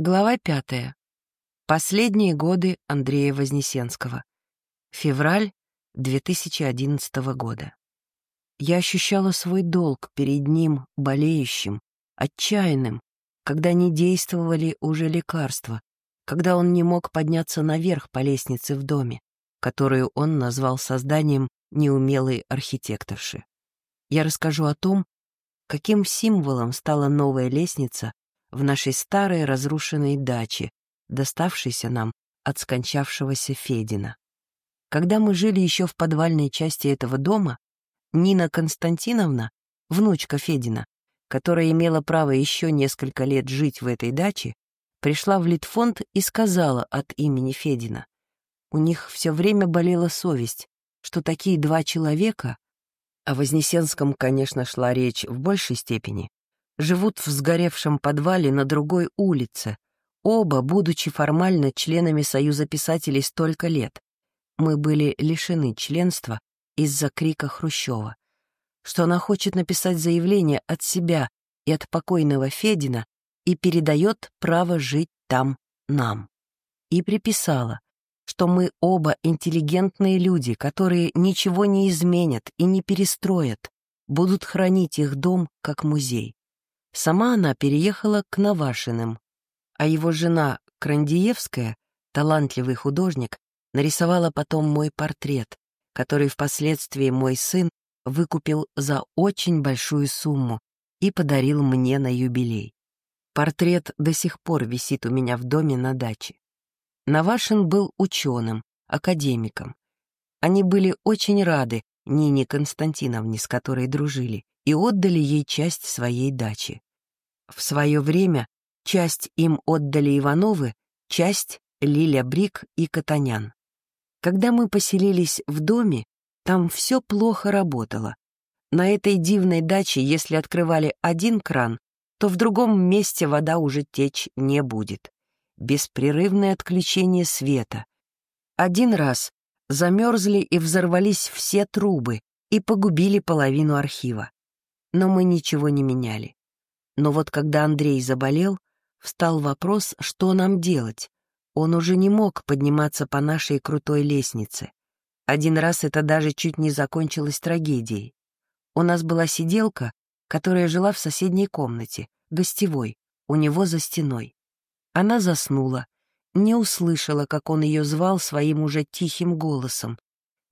Глава пятая. Последние годы Андрея Вознесенского. Февраль 2011 года. Я ощущала свой долг перед ним, болеющим, отчаянным, когда не действовали уже лекарства, когда он не мог подняться наверх по лестнице в доме, которую он назвал созданием неумелой архитекторши. Я расскажу о том, каким символом стала новая лестница в нашей старой разрушенной даче, доставшейся нам от скончавшегося Федина. Когда мы жили еще в подвальной части этого дома, Нина Константиновна, внучка Федина, которая имела право еще несколько лет жить в этой даче, пришла в Литфонд и сказала от имени Федина. У них все время болела совесть, что такие два человека, о Вознесенском, конечно, шла речь в большей степени, живут в сгоревшем подвале на другой улице, оба, будучи формально членами Союза писателей столько лет. Мы были лишены членства из-за крика Хрущева, что она хочет написать заявление от себя и от покойного Федина и передает право жить там нам. И приписала, что мы оба интеллигентные люди, которые ничего не изменят и не перестроят, будут хранить их дом как музей. Сама она переехала к Навашиным, а его жена Крандиевская, талантливый художник, нарисовала потом мой портрет, который впоследствии мой сын выкупил за очень большую сумму и подарил мне на юбилей. Портрет до сих пор висит у меня в доме на даче. Навашин был ученым, академиком. Они были очень рады Нине Константиновне, с которой дружили, и отдали ей часть своей дачи. В свое время часть им отдали Ивановы, часть — Лиля Брик и Катанян. Когда мы поселились в доме, там все плохо работало. На этой дивной даче, если открывали один кран, то в другом месте вода уже течь не будет. Беспрерывное отключение света. Один раз замерзли и взорвались все трубы и погубили половину архива но мы ничего не меняли. Но вот когда Андрей заболел, встал вопрос, что нам делать. Он уже не мог подниматься по нашей крутой лестнице. Один раз это даже чуть не закончилось трагедией. У нас была сиделка, которая жила в соседней комнате, гостевой, у него за стеной. Она заснула, не услышала, как он ее звал своим уже тихим голосом,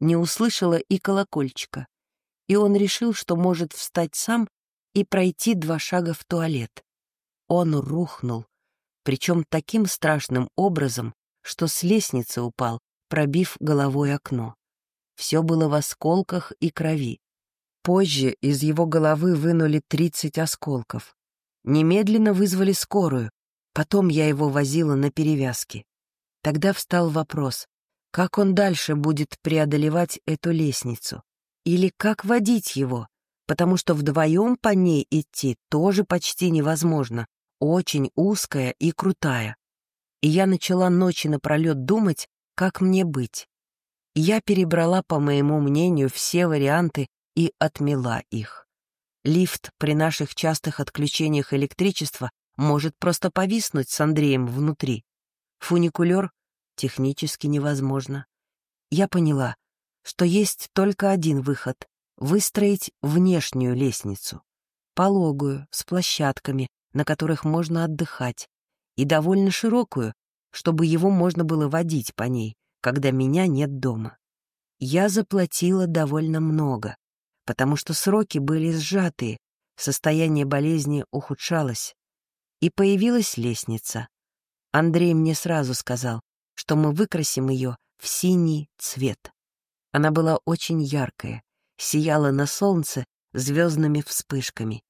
не услышала и колокольчика и он решил, что может встать сам и пройти два шага в туалет. Он рухнул, причем таким страшным образом, что с лестницы упал, пробив головой окно. Все было в осколках и крови. Позже из его головы вынули 30 осколков. Немедленно вызвали скорую, потом я его возила на перевязки. Тогда встал вопрос, как он дальше будет преодолевать эту лестницу? Или как водить его, потому что вдвоем по ней идти тоже почти невозможно, очень узкая и крутая. И я начала ночи напролет думать, как мне быть. Я перебрала, по моему мнению, все варианты и отмела их. Лифт при наших частых отключениях электричества может просто повиснуть с Андреем внутри. Фуникулер технически невозможно. Я поняла, что есть только один выход — выстроить внешнюю лестницу, пологую, с площадками, на которых можно отдыхать, и довольно широкую, чтобы его можно было водить по ней, когда меня нет дома. Я заплатила довольно много, потому что сроки были сжатые, состояние болезни ухудшалось. И появилась лестница. Андрей мне сразу сказал, что мы выкрасим ее в синий цвет. Она была очень яркая, сияла на солнце звездными вспышками,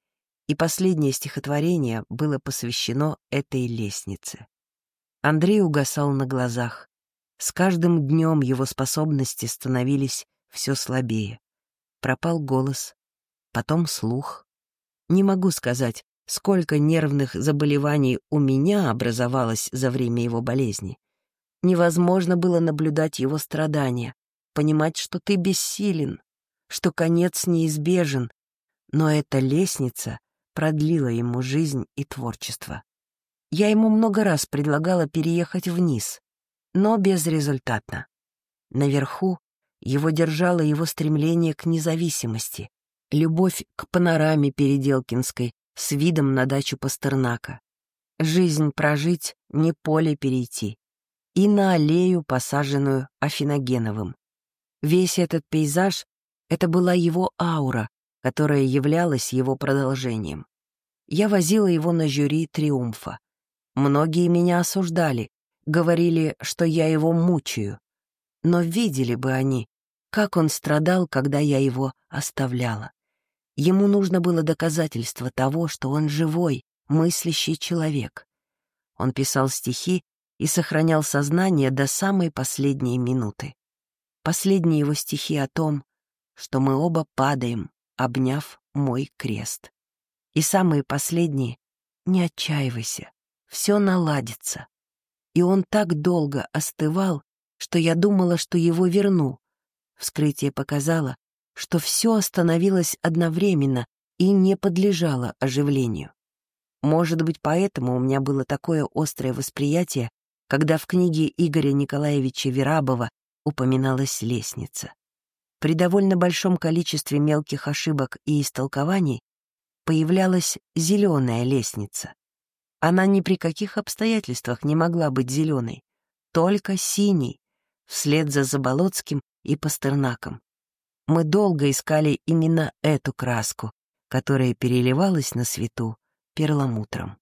и последнее стихотворение было посвящено этой лестнице. Андрей угасал на глазах. С каждым днем его способности становились все слабее. Пропал голос, потом слух. Не могу сказать, сколько нервных заболеваний у меня образовалось за время его болезни. Невозможно было наблюдать его страдания, понимать, что ты бессилен, что конец неизбежен, но эта лестница продлила ему жизнь и творчество. Я ему много раз предлагала переехать вниз, но безрезультатно. Наверху его держало его стремление к независимости, любовь к панораме Переделкинской с видом на дачу Пастернака. Жизнь прожить, не поле перейти. И на аллею, посаженную Афиногеновым. Весь этот пейзаж — это была его аура, которая являлась его продолжением. Я возила его на жюри «Триумфа». Многие меня осуждали, говорили, что я его мучаю. Но видели бы они, как он страдал, когда я его оставляла. Ему нужно было доказательство того, что он живой, мыслящий человек. Он писал стихи и сохранял сознание до самой последней минуты. Последние его стихи о том, что мы оба падаем, обняв мой крест. И самые последние — не отчаивайся, все наладится. И он так долго остывал, что я думала, что его верну. Вскрытие показало, что все остановилось одновременно и не подлежало оживлению. Может быть, поэтому у меня было такое острое восприятие, когда в книге Игоря Николаевича Верабова упоминалась лестница. При довольно большом количестве мелких ошибок и истолкований появлялась зеленая лестница. Она ни при каких обстоятельствах не могла быть зеленой, только синей, вслед за Заболоцким и Пастернаком. Мы долго искали именно эту краску, которая переливалась на свету перламутром.